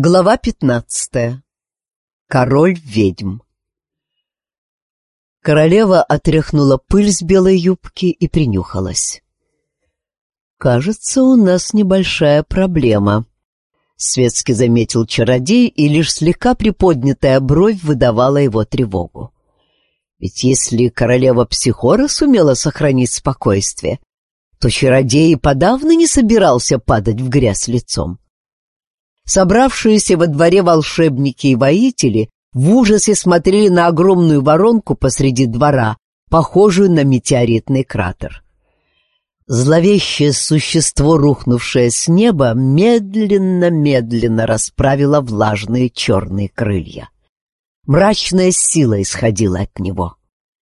Глава пятнадцатая. Король ведьм. Королева отряхнула пыль с белой юбки и принюхалась. «Кажется, у нас небольшая проблема», — светски заметил чародей, и лишь слегка приподнятая бровь выдавала его тревогу. Ведь если королева Психора сумела сохранить спокойствие, то чародей и подавно не собирался падать в грязь лицом. Собравшиеся во дворе волшебники и воители в ужасе смотрели на огромную воронку посреди двора, похожую на метеоритный кратер. Зловещее существо, рухнувшее с неба, медленно-медленно расправило влажные черные крылья. Мрачная сила исходила от него.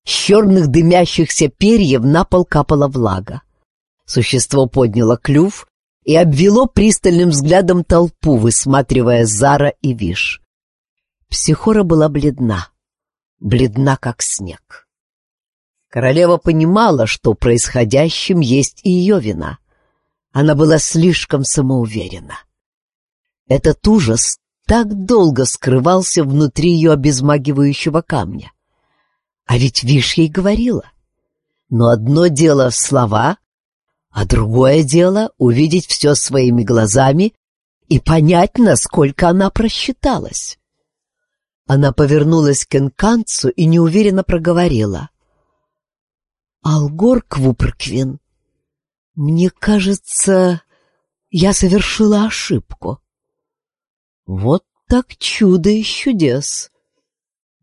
С черных дымящихся перьев на пол капала влага. Существо подняло клюв и обвело пристальным взглядом толпу, высматривая Зара и Виш. Психора была бледна, бледна, как снег. Королева понимала, что происходящим есть и ее вина. Она была слишком самоуверена. Этот ужас так долго скрывался внутри ее обезмагивающего камня. А ведь Виш ей говорила. Но одно дело слова, а другое дело — увидеть все своими глазами и понять, насколько она просчиталась. Она повернулась к Энканцу и неуверенно проговорила. «Алгор Квуперквин, мне кажется, я совершила ошибку». Вот так чудо и чудес.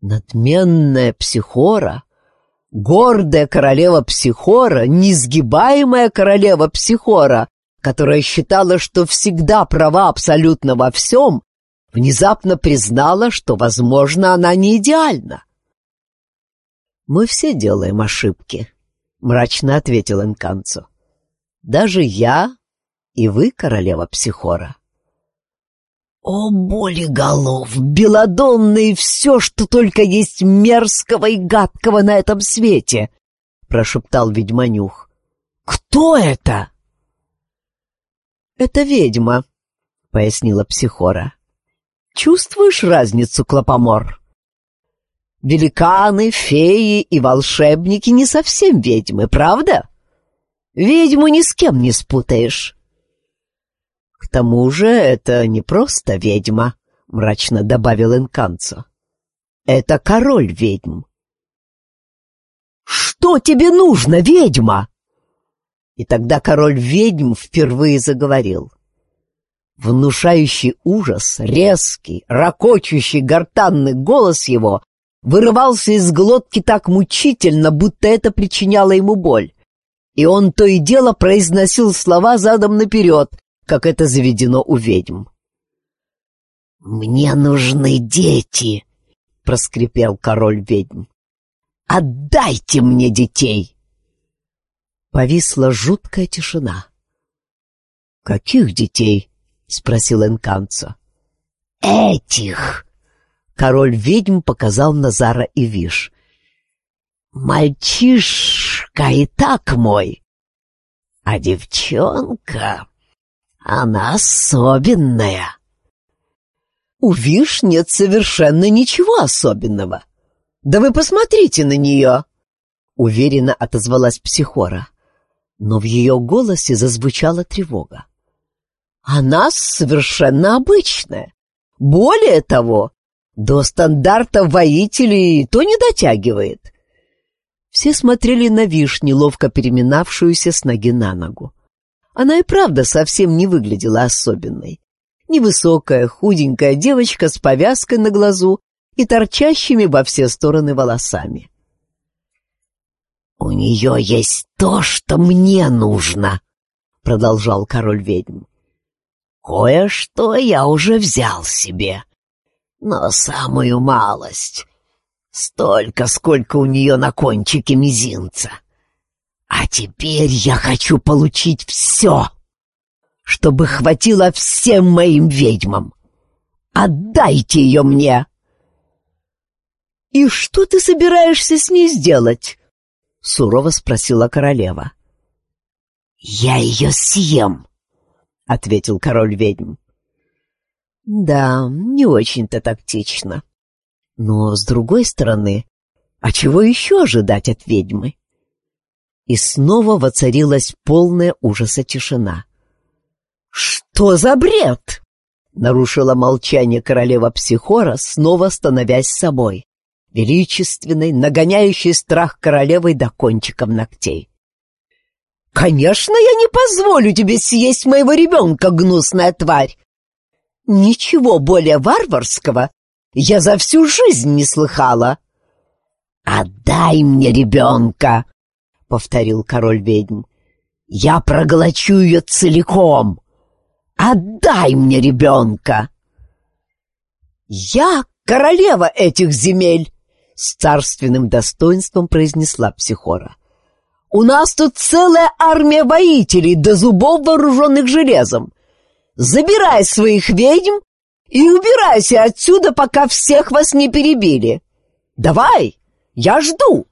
Надменная психора — Гордая королева Психора, несгибаемая королева Психора, которая считала, что всегда права абсолютно во всем, внезапно признала, что, возможно, она не идеальна. «Мы все делаем ошибки», — мрачно ответил Энканцо. «Даже я и вы, королева Психора». О, боли голов, белодонные, все, что только есть мерзкого и гадкого на этом свете! — прошептал ведьманюх. — Кто это? — Это ведьма, — пояснила психора. — Чувствуешь разницу, Клопомор? Великаны, феи и волшебники не совсем ведьмы, правда? Ведьму ни с кем не спутаешь. «К тому же это не просто ведьма», — мрачно добавил Инканцо. «Это король ведьм». «Что тебе нужно, ведьма?» И тогда король ведьм впервые заговорил. Внушающий ужас, резкий, ракочущий гортанный голос его вырывался из глотки так мучительно, будто это причиняло ему боль. И он то и дело произносил слова задом наперед, как это заведено у ведьм. «Мне нужны дети!» — проскрипел король ведьм. «Отдайте мне детей!» Повисла жуткая тишина. «Каких детей?» — спросил Энканцо. «Этих!» — король ведьм показал Назара и Виш. «Мальчишка и так мой, а девчонка она особенная. У Виш нет совершенно ничего особенного. Да вы посмотрите на нее, уверенно отозвалась психора. Но в ее голосе зазвучала тревога. Она совершенно обычная. Более того, до стандарта воителей то не дотягивает. Все смотрели на Виш, неловко переминавшуюся с ноги на ногу. Она и правда совсем не выглядела особенной. Невысокая, худенькая девочка с повязкой на глазу и торчащими во все стороны волосами. «У нее есть то, что мне нужно», — продолжал король ведьм. «Кое-что я уже взял себе, но самую малость, столько, сколько у нее на кончике мизинца. А теперь я хочу получить все, чтобы хватило всем моим ведьмам. Отдайте ее мне!» «И что ты собираешься с ней сделать?» — сурово спросила королева. «Я ее съем», — ответил король ведьм. Да, не очень-то тактично. Но, с другой стороны, а чего еще ожидать от ведьмы? И снова воцарилась полная ужаса тишина. «Что за бред?» — нарушила молчание королева Психора, снова становясь собой, величественной, нагоняющей страх королевой до кончиков ногтей. «Конечно, я не позволю тебе съесть моего ребенка, гнусная тварь! Ничего более варварского я за всю жизнь не слыхала!» «Отдай мне ребенка!» — повторил король ведьм. «Я проглочу ее целиком! Отдай мне ребенка!» «Я королева этих земель!» — с царственным достоинством произнесла Психора. «У нас тут целая армия воителей до зубов вооруженных железом. Забирай своих ведьм и убирайся отсюда, пока всех вас не перебили. Давай, я жду!»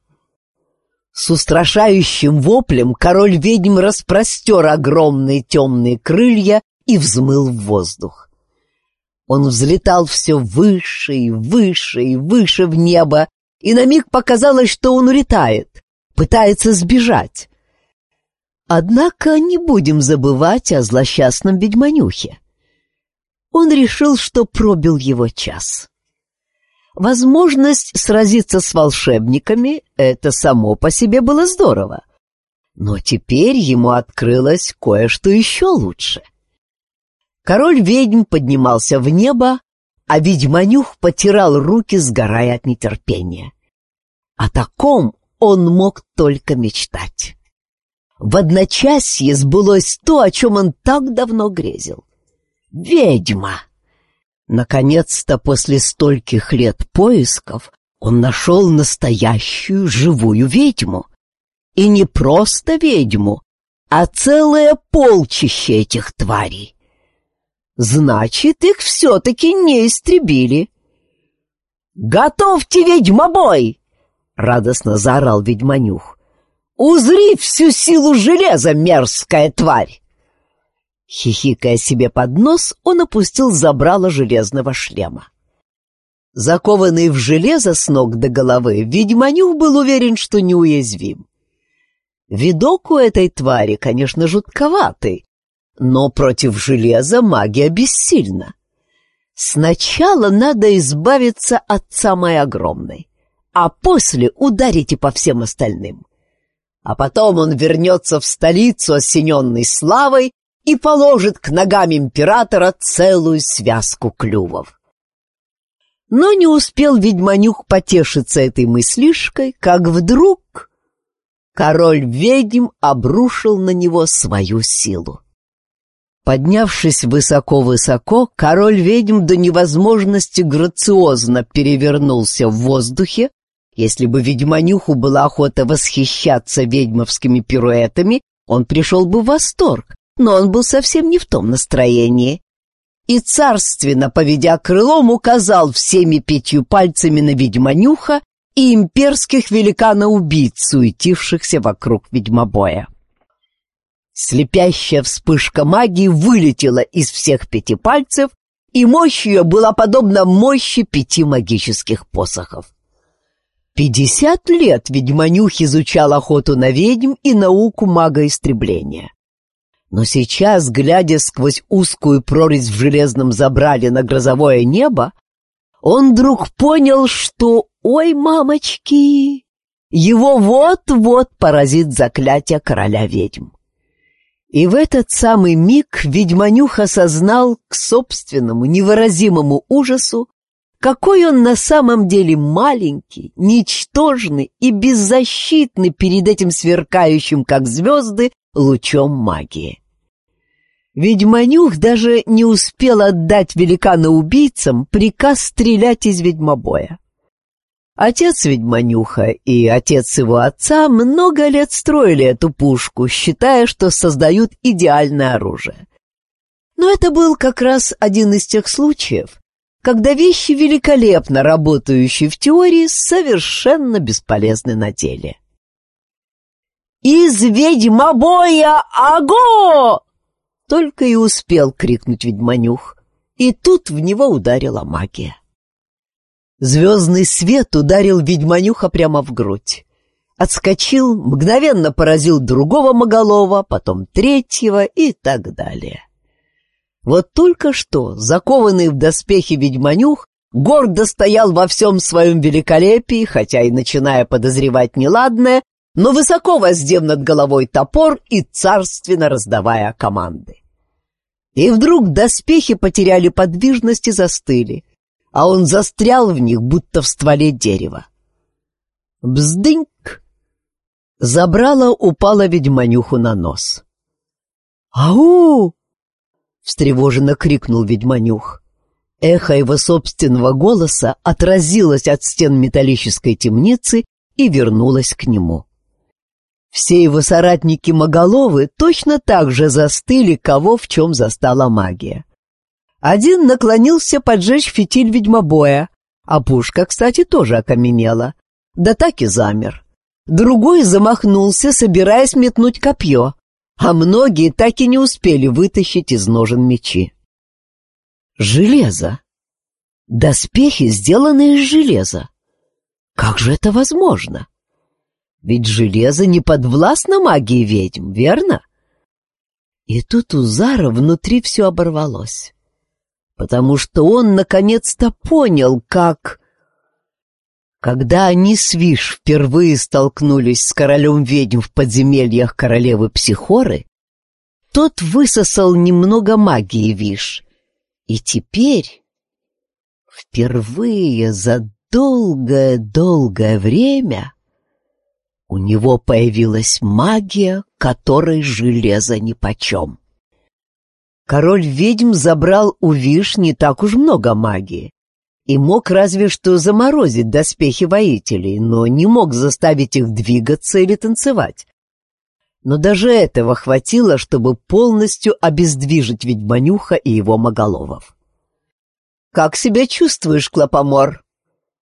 С устрашающим воплем король ведьм распростер огромные темные крылья и взмыл в воздух. Он взлетал все выше и выше и выше в небо, и на миг показалось, что он улетает, пытается сбежать. Однако не будем забывать о злосчастном ведьманюхе. Он решил, что пробил его час. Возможность сразиться с волшебниками — это само по себе было здорово. Но теперь ему открылось кое-что еще лучше. Король ведьм поднимался в небо, а ведьманюх потирал руки, сгорая от нетерпения. О таком он мог только мечтать. В одночасье сбылось то, о чем он так давно грезил. «Ведьма!» Наконец-то, после стольких лет поисков, он нашел настоящую живую ведьму. И не просто ведьму, а целое полчище этих тварей. Значит, их все-таки не истребили. «Готовьте ведьмобой!» — радостно заорал ведьманюх. «Узри всю силу железа, мерзкая тварь!» Хихикая себе под нос, он опустил забрало железного шлема. Закованный в железо с ног до головы, ведьманюх был уверен, что неуязвим. Видок у этой твари, конечно, жутковатый, но против железа магия бессильна. Сначала надо избавиться от самой огромной, а после ударите по всем остальным. А потом он вернется в столицу, осененный славой, и положит к ногам императора целую связку клювов. Но не успел ведьманюк потешиться этой мыслишкой, как вдруг король ведьм обрушил на него свою силу. Поднявшись высоко-высоко, король ведьм до невозможности грациозно перевернулся в воздухе. Если бы ведьманюху была охота восхищаться ведьмовскими пируэтами, он пришел бы в восторг, но он был совсем не в том настроении. И царственно, поведя крылом, указал всеми пятью пальцами на ведьманюха и имперских великана-убийц, суетившихся вокруг ведьмобоя. Слепящая вспышка магии вылетела из всех пяти пальцев, и мощь ее была подобна мощи пяти магических посохов. Пятьдесят лет ведьманюх изучал охоту на ведьм и науку магоистребления. Но сейчас, глядя сквозь узкую прорезь в железном забрале на грозовое небо, он вдруг понял, что, ой, мамочки, его вот-вот поразит заклятие короля ведьм. И в этот самый миг ведьманюх осознал к собственному невыразимому ужасу, какой он на самом деле маленький, ничтожный и беззащитный перед этим сверкающим, как звезды, лучом магии. Ведьманюх даже не успел отдать великана-убийцам приказ стрелять из ведьмобоя. Отец ведьманюха и отец его отца много лет строили эту пушку, считая, что создают идеальное оружие. Но это был как раз один из тех случаев, когда вещи, великолепно работающие в теории, совершенно бесполезны на деле. «Из ведьмобоя аго!» Только и успел крикнуть ведьманюх. И тут в него ударила магия. Звездный свет ударил ведьманюха прямо в грудь. Отскочил, мгновенно поразил другого моголова, потом третьего и так далее. Вот только что, закованный в доспехи ведьманюх, гордо стоял во всем своем великолепии, хотя и начиная подозревать неладное, но высоко воздев над головой топор и царственно раздавая команды. И вдруг доспехи потеряли подвижность и застыли, а он застрял в них, будто в стволе дерева. Бздыньк! Забрала, упала ведьманюху на нос. «Ау!» — встревоженно крикнул ведьманюх. Эхо его собственного голоса отразилось от стен металлической темницы и вернулось к нему. Все его соратники-моголовы точно так же застыли, кого в чем застала магия. Один наклонился поджечь фитиль ведьмобоя, а пушка, кстати, тоже окаменела. Да так и замер. Другой замахнулся, собираясь метнуть копье, а многие так и не успели вытащить из ножен мечи. Железо. Доспехи сделаны из железа. Как же это возможно? Ведь железо не подвластно магии ведьм, верно? И тут у Зара внутри все оборвалось, потому что он наконец-то понял, как... Когда они с Виш впервые столкнулись с королем ведьм в подземельях королевы Психоры, тот высосал немного магии Виш. И теперь, впервые за долгое-долгое время, у него появилась магия, которой железо нипочем. Король ведьм забрал у Виш не так уж много магии и мог разве что заморозить доспехи воителей, но не мог заставить их двигаться или танцевать. Но даже этого хватило, чтобы полностью обездвижить ведьманюха и его моголовов. «Как себя чувствуешь, Клопомор?» —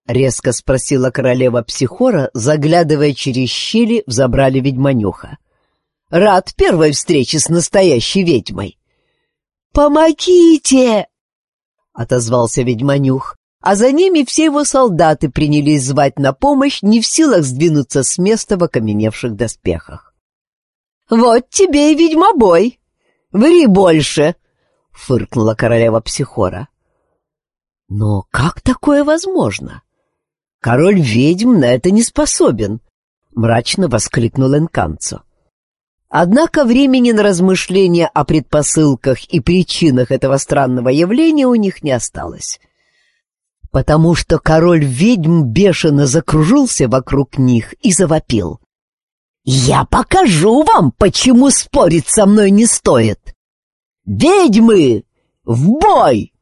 резко спросила королева Психора, заглядывая через щели в забрали ведьманюха. «Рад первой встрече с настоящей ведьмой». «Помогите!» — отозвался ведьманюх, а за ними все его солдаты принялись звать на помощь, не в силах сдвинуться с места в окаменевших доспехах. «Вот тебе и ведьмобой! Ври больше!» — фыркнула королева Психора. «Но как такое возможно?» Король ведьм на это не способен, мрачно воскликнул Энканцо. Однако времени на размышления о предпосылках и причинах этого странного явления у них не осталось. Потому что король ведьм бешено закружился вокруг них и завопил. «Я покажу вам, почему спорить со мной не стоит! Ведьмы! В бой!»